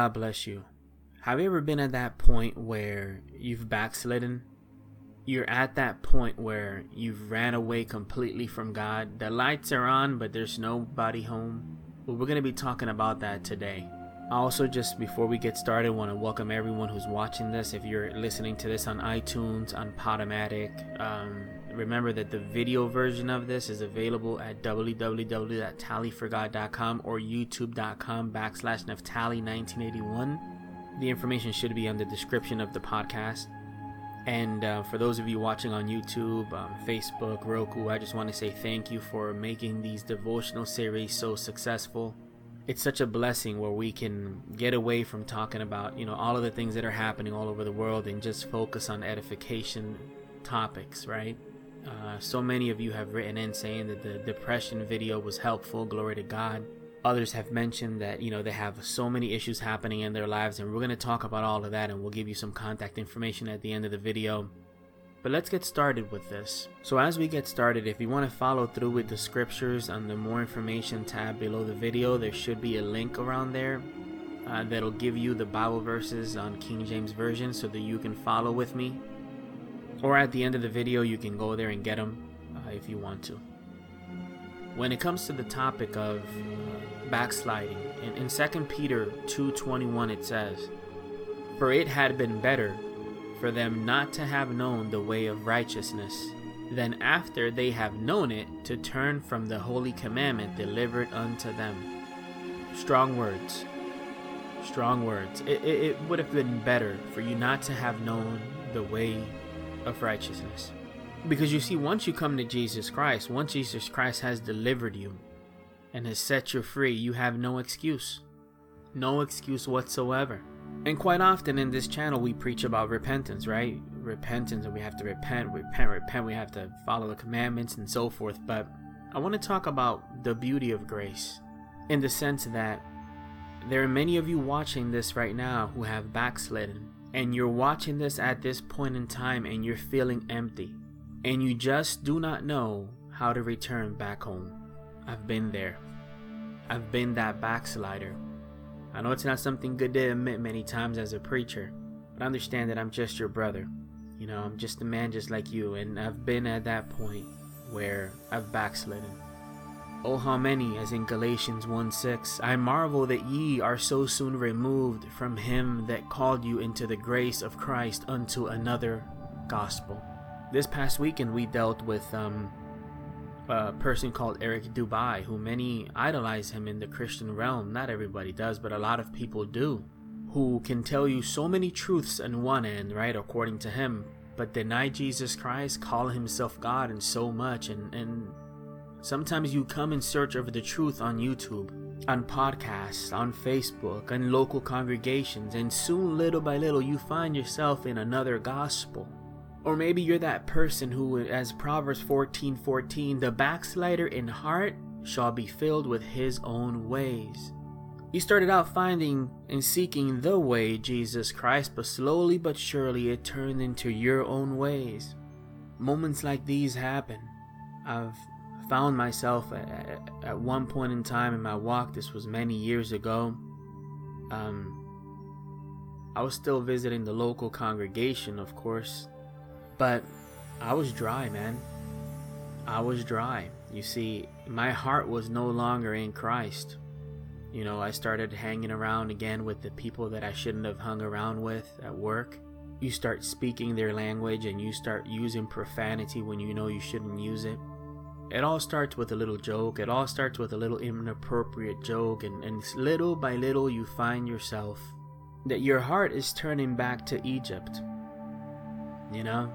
God bless you. Have you ever been at that point where you've backslidden? You're at that point where you've ran away completely from God. The lights are on, but there's nobody home. Well, we're going to be talking about that today. Also, just before we get started, want to welcome everyone who's watching this. If you're listening to this on iTunes, on Podomatic, um, remember that the video version of this is available at www.tallyforgod.com or youtube.com backslash Neftali1981. The information should be on the description of the podcast. And uh, for those of you watching on YouTube, um, Facebook, Roku, I just want to say thank you for making these devotional series so successful. It's such a blessing where we can get away from talking about, you know, all of the things that are happening all over the world and just focus on edification topics, right? Uh, so many of you have written in saying that the depression video was helpful. Glory to God. Others have mentioned that, you know, they have so many issues happening in their lives, and we're going to talk about all of that, and we'll give you some contact information at the end of the video. But let's get started with this. So, as we get started, if you want to follow through with the scriptures on the more information tab below the video, there should be a link around there uh, that'll give you the Bible verses on King James Version so that you can follow with me. Or at the end of the video, you can go there and get them uh, if you want to. When it comes to the topic of backsliding. In, in 2 Peter 2.21 it says, For it had been better for them not to have known the way of righteousness, than after they have known it to turn from the holy commandment delivered unto them. Strong words. Strong words. It, it, it would have been better for you not to have known the way of righteousness. Because you see, once you come to Jesus Christ, once Jesus Christ has delivered you, and has set you free, you have no excuse. No excuse whatsoever. And quite often in this channel, we preach about repentance, right? Repentance, and we have to repent, repent, repent. We have to follow the commandments and so forth. But I want to talk about the beauty of grace in the sense that there are many of you watching this right now who have backslidden, and you're watching this at this point in time and you're feeling empty, and you just do not know how to return back home. I've been there. I've been that backslider. I know it's not something good to admit many times as a preacher, but understand that I'm just your brother. You know, I'm just a man just like you, and I've been at that point where I've backslidden. Oh, how many, as in Galatians 1 6, I marvel that ye are so soon removed from him that called you into the grace of Christ unto another gospel. This past weekend, we dealt with um, a person called Eric Dubay, who many idolize him in the Christian realm. Not everybody does, but a lot of people do. Who can tell you so many truths on one end, right, according to him, but deny Jesus Christ, call himself God, and so much. And, and sometimes you come in search of the truth on YouTube, on podcasts, on Facebook, on local congregations, and soon, little by little, you find yourself in another gospel or maybe you're that person who, as Proverbs 14 14, the backslider in heart shall be filled with his own ways. You started out finding and seeking the way, Jesus Christ, but slowly but surely it turned into your own ways. Moments like these happen. I've found myself at, at one point in time in my walk, this was many years ago. Um, I was still visiting the local congregation, of course, but I was dry, man. I was dry. You see, my heart was no longer in Christ. You know, I started hanging around again with the people that I shouldn't have hung around with at work. You start speaking their language and you start using profanity when you know you shouldn't use it. It all starts with a little joke. It all starts with a little inappropriate joke, and, and little by little, you find yourself that your heart is turning back to Egypt. You know,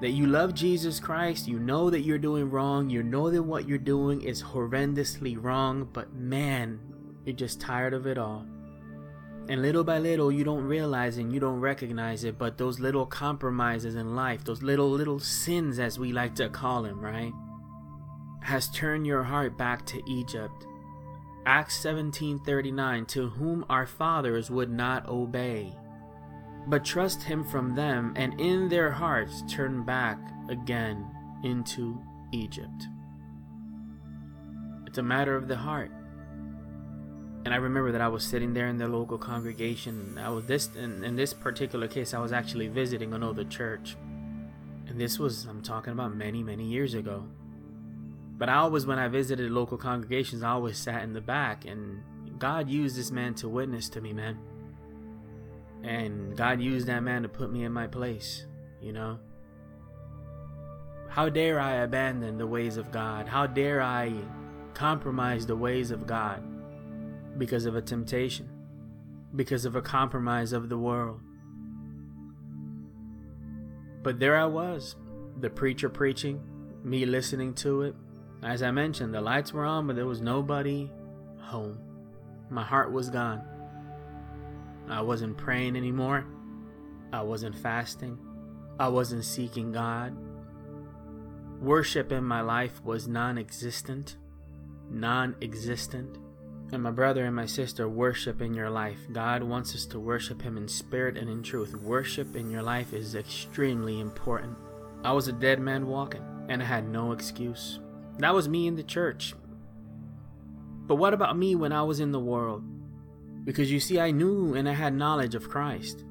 that you love Jesus Christ, you know that you're doing wrong, you know that what you're doing is horrendously wrong, but man, you're just tired of it all. And little by little, you don't realize and you don't recognize it, but those little compromises in life, those little, little sins, as we like to call them, right? Has turned your heart back to Egypt. Acts 17:39 to whom our fathers would not obey but trust him from them, and in their hearts turn back again into Egypt. It's a matter of the heart. And I remember that I was sitting there in the local congregation. I was this in, in this particular case, I was actually visiting another church. And this was I'm talking about many, many years ago. But I always when I visited local congregations, I always sat in the back and God used this man to witness to me, man. And God used that man to put me in my place, you know? How dare I abandon the ways of God? How dare I compromise the ways of God because of a temptation, because of a compromise of the world? But there I was, the preacher preaching, me listening to it. As I mentioned, the lights were on, but there was nobody home. My heart was gone. I wasn't praying anymore. I wasn't fasting. I wasn't seeking God. Worship in my life was non existent. Non existent. And my brother and my sister, worship in your life. God wants us to worship Him in spirit and in truth. Worship in your life is extremely important. I was a dead man walking, and I had no excuse. That was me in the church. But what about me when I was in the world? Because you see, I knew and I had knowledge of Christ.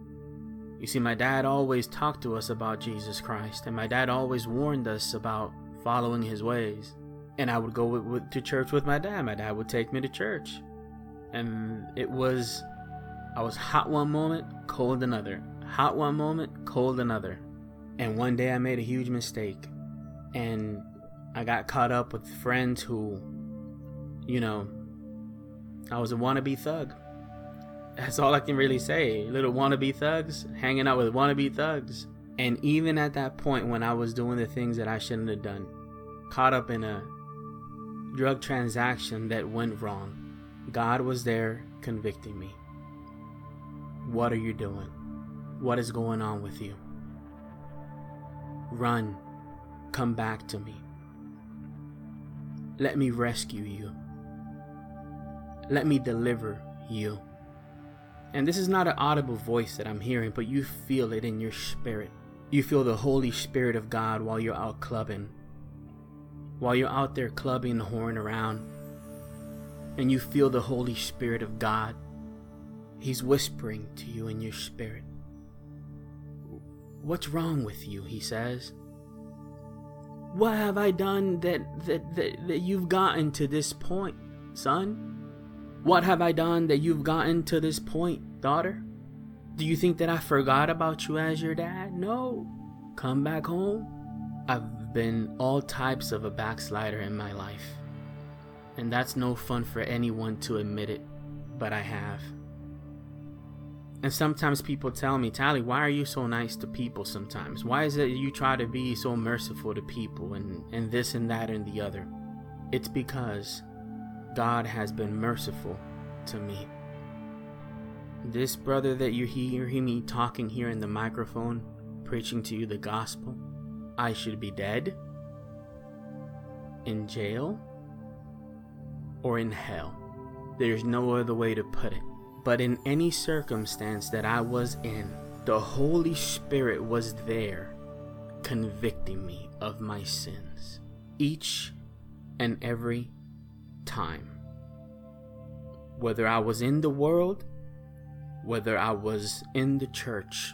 You see, my dad always talked to us about Jesus Christ, and my dad always warned us about following his ways. And I would go with, with, to church with my dad. My dad would take me to church. And it was, I was hot one moment, cold another. Hot one moment, cold another. And one day I made a huge mistake. And I got caught up with friends who, you know, I was a wannabe thug. That's all I can really say. Little wannabe thugs, hanging out with wannabe thugs. And even at that point when I was doing the things that I shouldn't have done, caught up in a drug transaction that went wrong, God was there convicting me. What are you doing? What is going on with you? Run. Come back to me. Let me rescue you. Let me deliver you. And this is not an audible voice that I'm hearing, but you feel it in your spirit. You feel the Holy Spirit of God while you're out clubbing. While you're out there clubbing the horn around. And you feel the Holy Spirit of God. He's whispering to you in your spirit. What's wrong with you? He says. What have I done that, that, that, that you've gotten to this point, son? What have I done that you've gotten to this point, daughter? Do you think that I forgot about you as your dad? No. Come back home. I've been all types of a backslider in my life. And that's no fun for anyone to admit it, but I have. And sometimes people tell me, Tally, why are you so nice to people sometimes? Why is it you try to be so merciful to people and, and this and that and the other? It's because God has been merciful to me. This brother that you hear me talking here in the microphone, preaching to you the gospel, I should be dead, in jail, or in hell. There's no other way to put it. But in any circumstance that I was in, the Holy Spirit was there convicting me of my sins each and every time. Whether I was in the world, whether I was in the church,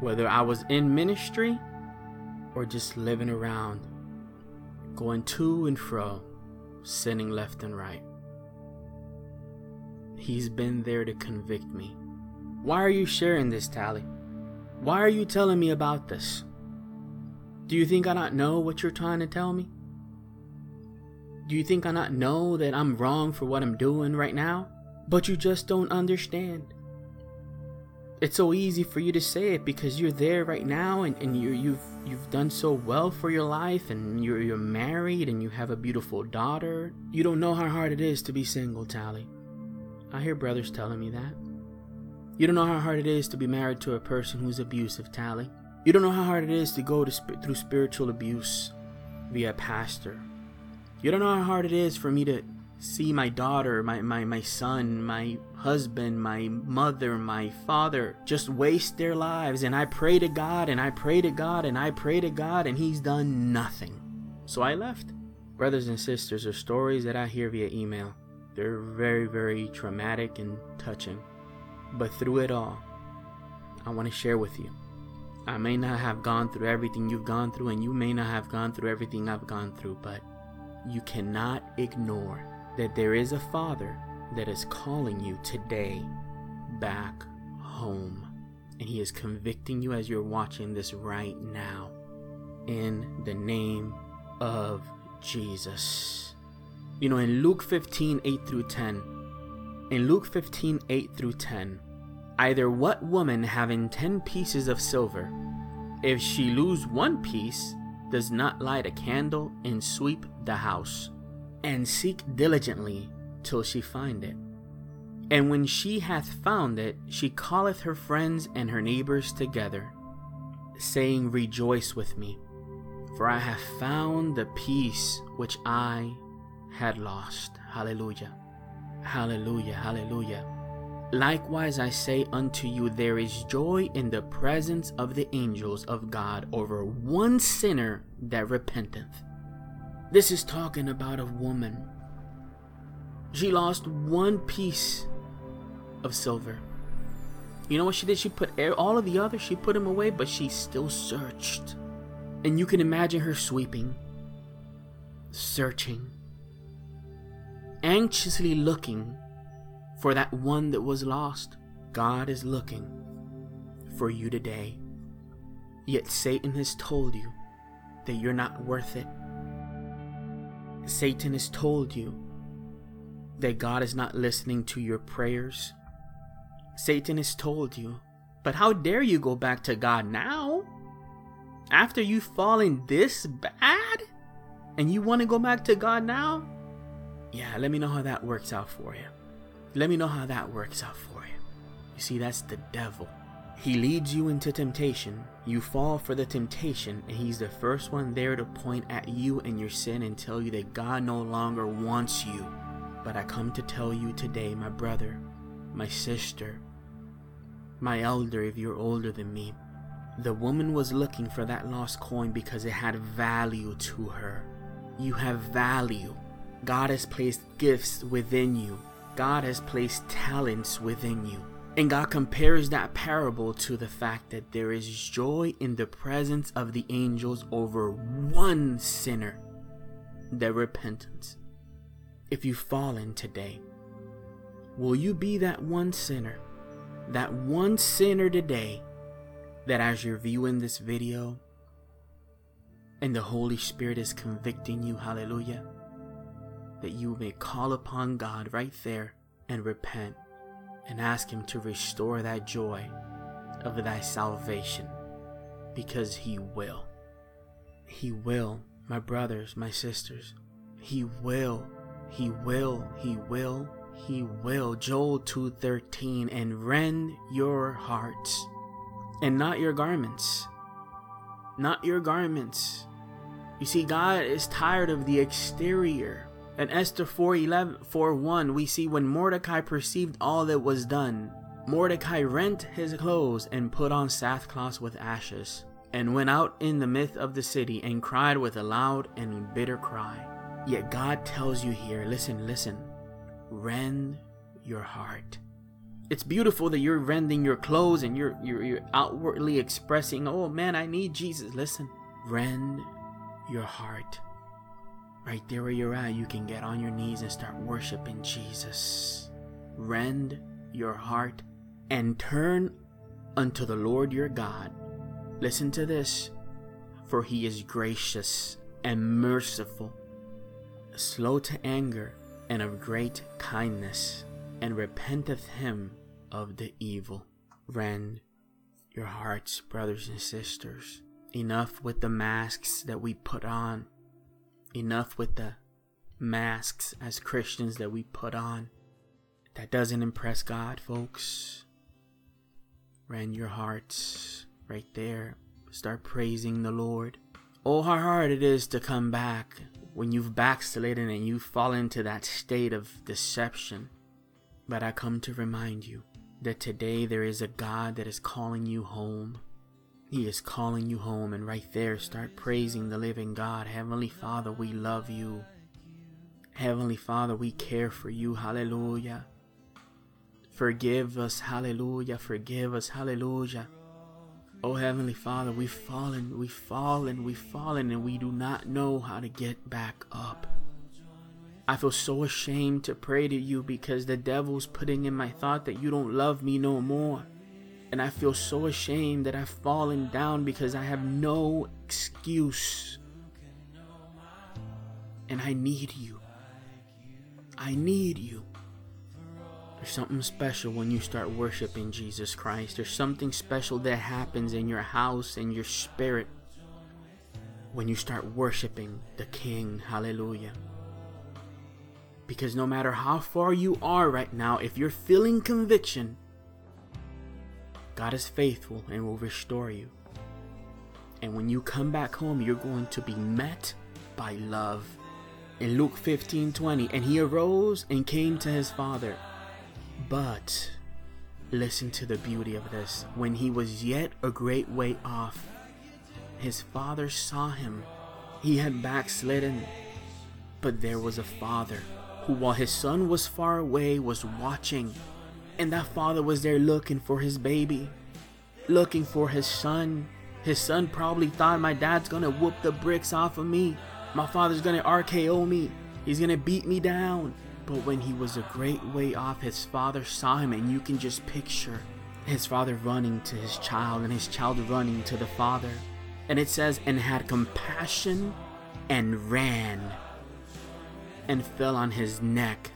whether I was in ministry, or just living around, going to and fro, sinning left and right. He's been there to convict me. Why are you sharing this, Tally? Why are you telling me about this? Do you think I don't know what you're trying to tell me? Do you think I not know that I'm wrong for what I'm doing right now? But you just don't understand. It's so easy for you to say it because you're there right now and, and you you've you've done so well for your life and you're you're married and you have a beautiful daughter. You don't know how hard it is to be single, Tally. I hear brothers telling me that. You don't know how hard it is to be married to a person who's abusive, Tally. You don't know how hard it is to go to sp- through spiritual abuse via pastor you don't know how hard it is for me to see my daughter, my, my, my son, my husband, my mother, my father just waste their lives. And I pray to God and I pray to God and I pray to God and He's done nothing. So I left. Brothers and sisters are stories that I hear via email. They're very, very traumatic and touching. But through it all, I want to share with you. I may not have gone through everything you've gone through, and you may not have gone through everything I've gone through, but you cannot ignore that there is a Father that is calling you today back home. And He is convicting you as you're watching this right now. In the name of Jesus. You know, in Luke 15 8 through 10, in Luke 15 8 through 10, either what woman having 10 pieces of silver, if she lose one piece, does not light a candle and sweep the house, and seek diligently till she find it. And when she hath found it, she calleth her friends and her neighbors together, saying, Rejoice with me, for I have found the piece which I had lost. Hallelujah. Hallelujah. Hallelujah. Likewise, I say unto you, there is joy in the presence of the angels of God over one sinner that repenteth. This is talking about a woman. She lost one piece of silver. You know what she did? She put all of the others, she put them away, but she still searched. And you can imagine her sweeping, searching, anxiously looking for that one that was lost. God is looking for you today. Yet Satan has told you that you're not worth it. Satan has told you that God is not listening to your prayers. Satan has told you, but how dare you go back to God now? After you've fallen this bad? And you want to go back to God now? Yeah, let me know how that works out for you. Let me know how that works out for you. You see, that's the devil. He leads you into temptation. You fall for the temptation, and he's the first one there to point at you and your sin and tell you that God no longer wants you. But I come to tell you today, my brother, my sister, my elder, if you're older than me, the woman was looking for that lost coin because it had value to her. You have value. God has placed gifts within you. God has placed talents within you. And God compares that parable to the fact that there is joy in the presence of the angels over one sinner, their repentance. If you've fallen today, will you be that one sinner, that one sinner today, that as you're viewing this video and the Holy Spirit is convicting you, hallelujah? That you may call upon God right there and repent and ask Him to restore that joy of thy salvation because He will. He will, my brothers, my sisters. He will, He will, He will, He will. Joel 2:13 and rend your hearts and not your garments. Not your garments. You see, God is tired of the exterior. In Esther 4:11 4:1 we see when Mordecai perceived all that was done, Mordecai rent his clothes and put on sackcloth with ashes, and went out in the midst of the city and cried with a loud and bitter cry. Yet God tells you here, listen, listen, rend your heart. It's beautiful that you're rending your clothes and you're, you're, you're outwardly expressing, oh man, I need Jesus. Listen, rend your heart. Right there where you're at, you can get on your knees and start worshiping Jesus. Rend your heart and turn unto the Lord your God. Listen to this, for he is gracious and merciful, slow to anger, and of great kindness, and repenteth him of the evil. Rend your hearts, brothers and sisters. Enough with the masks that we put on enough with the masks as Christians that we put on. That doesn't impress God, folks. Rend your hearts right there. Start praising the Lord. Oh, how hard it is to come back when you've backslidden and you fall into that state of deception. But I come to remind you that today there is a God that is calling you home. He is calling you home, and right there, start praising the living God. Heavenly Father, we love you. Heavenly Father, we care for you. Hallelujah. Forgive us. Hallelujah. Forgive us. Hallelujah. Oh, Heavenly Father, we've fallen, we've fallen, we've fallen, and we do not know how to get back up. I feel so ashamed to pray to you because the devil's putting in my thought that you don't love me no more. And I feel so ashamed that I've fallen down because I have no excuse. And I need you. I need you. There's something special when you start worshiping Jesus Christ. There's something special that happens in your house, in your spirit, when you start worshiping the King. Hallelujah. Because no matter how far you are right now, if you're feeling conviction, God is faithful and will restore you. And when you come back home, you're going to be met by love in Luke 15 20. And he arose and came to his father. But listen to the beauty of this. When he was yet a great way off, his father saw him. He had backslidden, but there was a father who, while his son was far away, was watching. And that father was there looking for his baby, looking for his son. His son probably thought my dad's gonna whoop the bricks off of me. My father's gonna RKO me. He's gonna beat me down. But when he was a great way off, his father saw him, and you can just picture his father running to his child and his child running to the father. And it says, and had compassion and ran and fell on his neck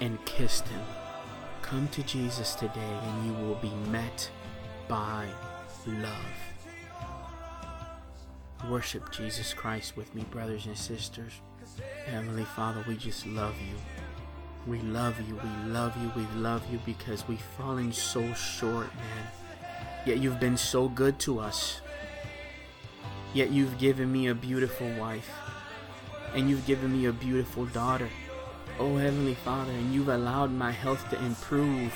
and kissed him. Come to Jesus today, and you will be met by love. Worship Jesus Christ with me, brothers and sisters. Heavenly Father, we just love you. We love you, we love you, we love you because we've fallen so short, man. Yet you've been so good to us. Yet you've given me a beautiful wife. And you've given me a beautiful daughter. Oh, Heavenly Father, and you've allowed my health to improve.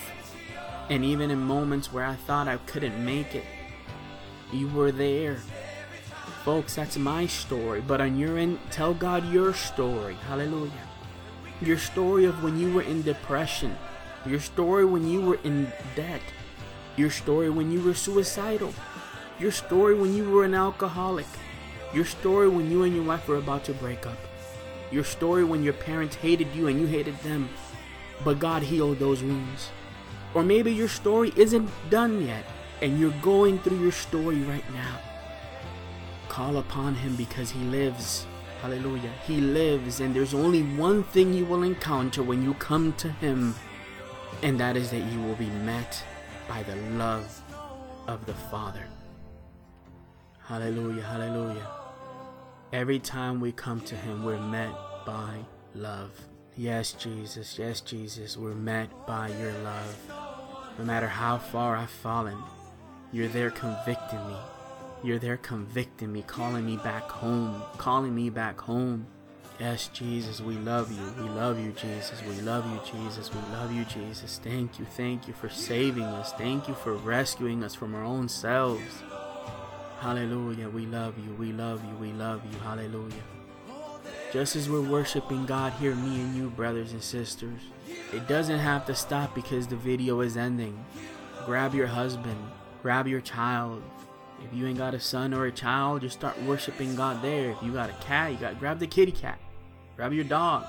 And even in moments where I thought I couldn't make it, you were there folks, that's my story. But on your end, tell God your story. Hallelujah. Your story of when you were in depression. Your story when you were in debt. Your story when you were suicidal. Your story when you were an alcoholic. Your story when you and your wife were about to break up. Your story when your parents hated you and you hated them. But God healed those wounds. Or maybe your story isn't done yet and you're going through your story right now. Call upon him because he lives. Hallelujah. He lives, and there's only one thing you will encounter when you come to him, and that is that you will be met by the love of the Father. Hallelujah. Hallelujah. Every time we come to him, we're met by love. Yes, Jesus. Yes, Jesus. We're met by your love. No matter how far I've fallen, you're there convicting me. You're there convicting me, calling me back home, calling me back home. Yes, Jesus, we love you. We love you, Jesus. We love you, Jesus. We love you, Jesus. Thank you. Thank you for saving us. Thank you for rescuing us from our own selves. Hallelujah. We love you. We love you. We love you. Hallelujah. Just as we're worshiping God here, me and you, brothers and sisters, it doesn't have to stop because the video is ending. Grab your husband, grab your child, if you ain't got a son or a child, just start worshiping God there. If you got a cat, you got grab the kitty cat, grab your dog,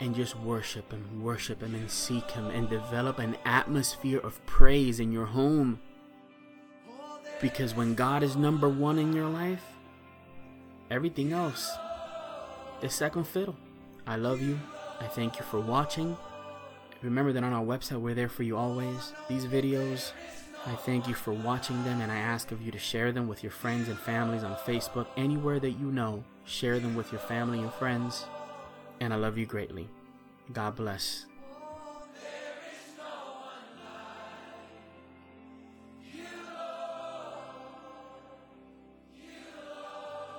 and just worship Him, worship Him, and seek Him, and develop an atmosphere of praise in your home. Because when God is number one in your life, everything else is second fiddle. I love you. I thank you for watching. Remember that on our website, we're there for you always. These videos I thank you for watching them and I ask of you to share them with your friends and families on Facebook, anywhere that you know. Share them with your family and friends. And I love you greatly. God bless.